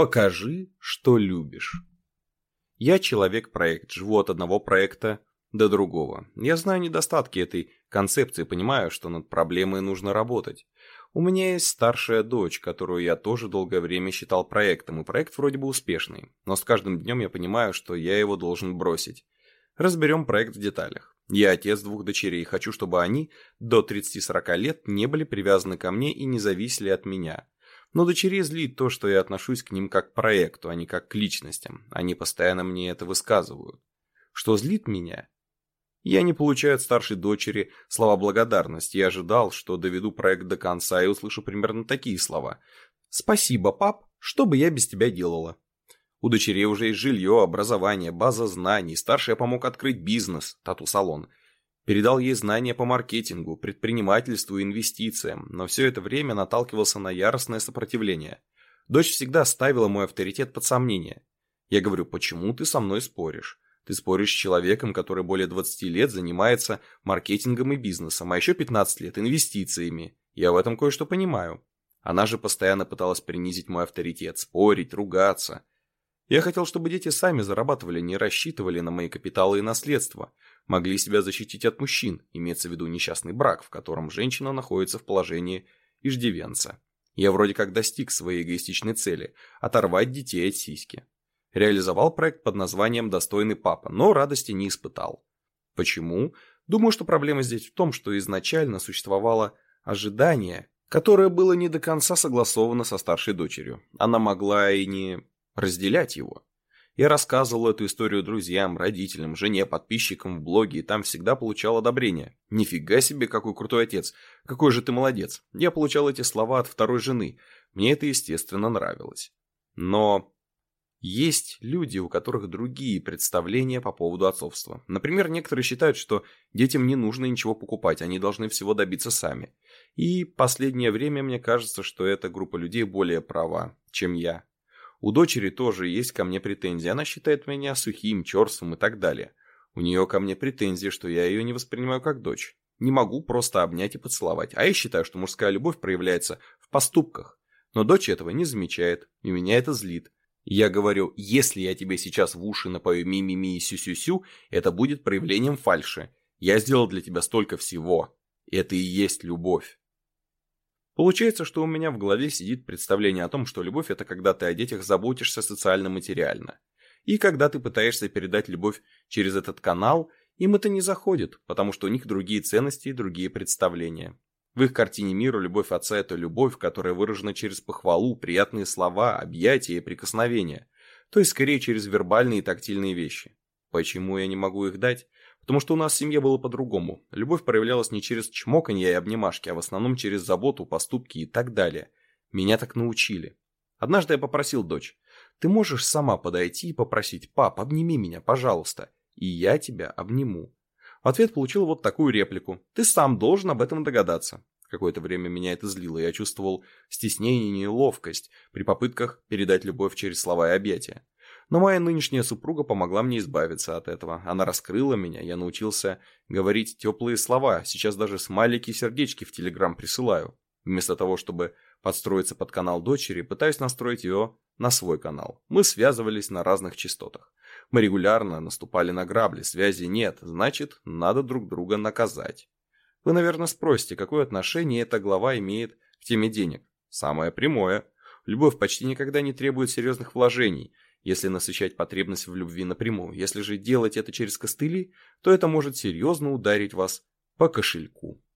Покажи, что любишь. Я человек-проект, живу от одного проекта до другого. Я знаю недостатки этой концепции, понимаю, что над проблемой нужно работать. У меня есть старшая дочь, которую я тоже долгое время считал проектом, и проект вроде бы успешный. Но с каждым днем я понимаю, что я его должен бросить. Разберем проект в деталях. Я отец двух дочерей, хочу, чтобы они до 30-40 лет не были привязаны ко мне и не зависели от меня. Но дочерей злит то, что я отношусь к ним как к проекту, а не как к личностям. Они постоянно мне это высказывают. Что злит меня? Я не получаю от старшей дочери слова благодарности. Я ожидал, что доведу проект до конца и услышу примерно такие слова. «Спасибо, пап, что бы я без тебя делала?» У дочерей уже есть жилье, образование, база знаний. Старшая помог открыть бизнес, тату-салон. Передал ей знания по маркетингу, предпринимательству и инвестициям, но все это время наталкивался на яростное сопротивление. Дочь всегда ставила мой авторитет под сомнение. Я говорю, почему ты со мной споришь? Ты споришь с человеком, который более 20 лет занимается маркетингом и бизнесом, а еще 15 лет инвестициями. Я в этом кое-что понимаю. Она же постоянно пыталась принизить мой авторитет, спорить, ругаться. Я хотел, чтобы дети сами зарабатывали, не рассчитывали на мои капиталы и наследства, могли себя защитить от мужчин, имеется в виду несчастный брак, в котором женщина находится в положении иждивенца. Я вроде как достиг своей эгоистичной цели – оторвать детей от сиськи. Реализовал проект под названием «Достойный папа», но радости не испытал. Почему? Думаю, что проблема здесь в том, что изначально существовало ожидание, которое было не до конца согласовано со старшей дочерью. Она могла и не разделять его. Я рассказывал эту историю друзьям, родителям, жене, подписчикам в блоге, и там всегда получал одобрение. Нифига себе, какой крутой отец. Какой же ты молодец. Я получал эти слова от второй жены. Мне это, естественно, нравилось. Но есть люди, у которых другие представления по поводу отцовства. Например, некоторые считают, что детям не нужно ничего покупать, они должны всего добиться сами. И последнее время мне кажется, что эта группа людей более права, чем я. У дочери тоже есть ко мне претензии. Она считает меня сухим, черствым и так далее. У нее ко мне претензии, что я ее не воспринимаю как дочь. Не могу просто обнять и поцеловать. А я считаю, что мужская любовь проявляется в поступках. Но дочь этого не замечает, и меня это злит. Я говорю, если я тебе сейчас в уши напою ми-ми-ми и сю-сю-сю, это будет проявлением фальши. Я сделал для тебя столько всего. Это и есть любовь. Получается, что у меня в голове сидит представление о том, что любовь – это когда ты о детях заботишься социально-материально. И когда ты пытаешься передать любовь через этот канал, им это не заходит, потому что у них другие ценности и другие представления. В их картине мира любовь отца – это любовь, которая выражена через похвалу, приятные слова, объятия и прикосновения, то есть скорее через вербальные и тактильные вещи. Почему я не могу их дать? Потому что у нас в семье было по-другому. Любовь проявлялась не через чмоканье и обнимашки, а в основном через заботу, поступки и так далее. Меня так научили. Однажды я попросил дочь, ты можешь сама подойти и попросить, пап, обними меня, пожалуйста, и я тебя обниму. В ответ получил вот такую реплику, ты сам должен об этом догадаться. Какое-то время меня это злило, я чувствовал стеснение и неловкость при попытках передать любовь через слова и объятия. Но моя нынешняя супруга помогла мне избавиться от этого. Она раскрыла меня, я научился говорить теплые слова. Сейчас даже смайлики и сердечки в Телеграм присылаю. Вместо того, чтобы подстроиться под канал дочери, пытаюсь настроить ее на свой канал. Мы связывались на разных частотах. Мы регулярно наступали на грабли, связи нет, значит, надо друг друга наказать. Вы, наверное, спросите, какое отношение эта глава имеет к теме денег? Самое прямое. Любовь почти никогда не требует серьезных вложений – если насыщать потребность в любви напрямую. Если же делать это через костыли, то это может серьезно ударить вас по кошельку.